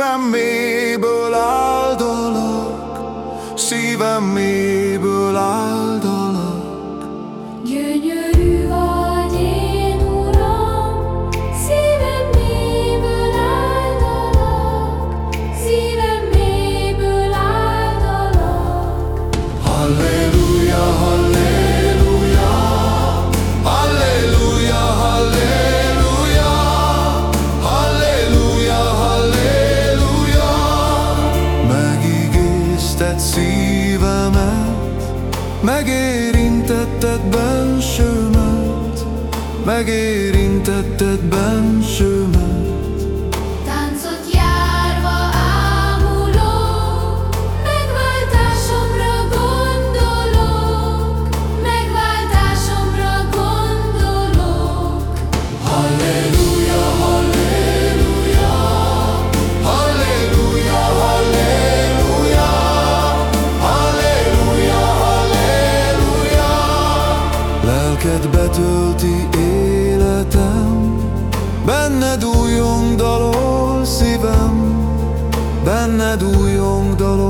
szívem mélyből áldalak, szívem mélyből szívemet, megérintetted bensőmet, megérintetted bensőmet. Lelked betölti életem. Benned újjong dalol szívem. Benned újjong dalol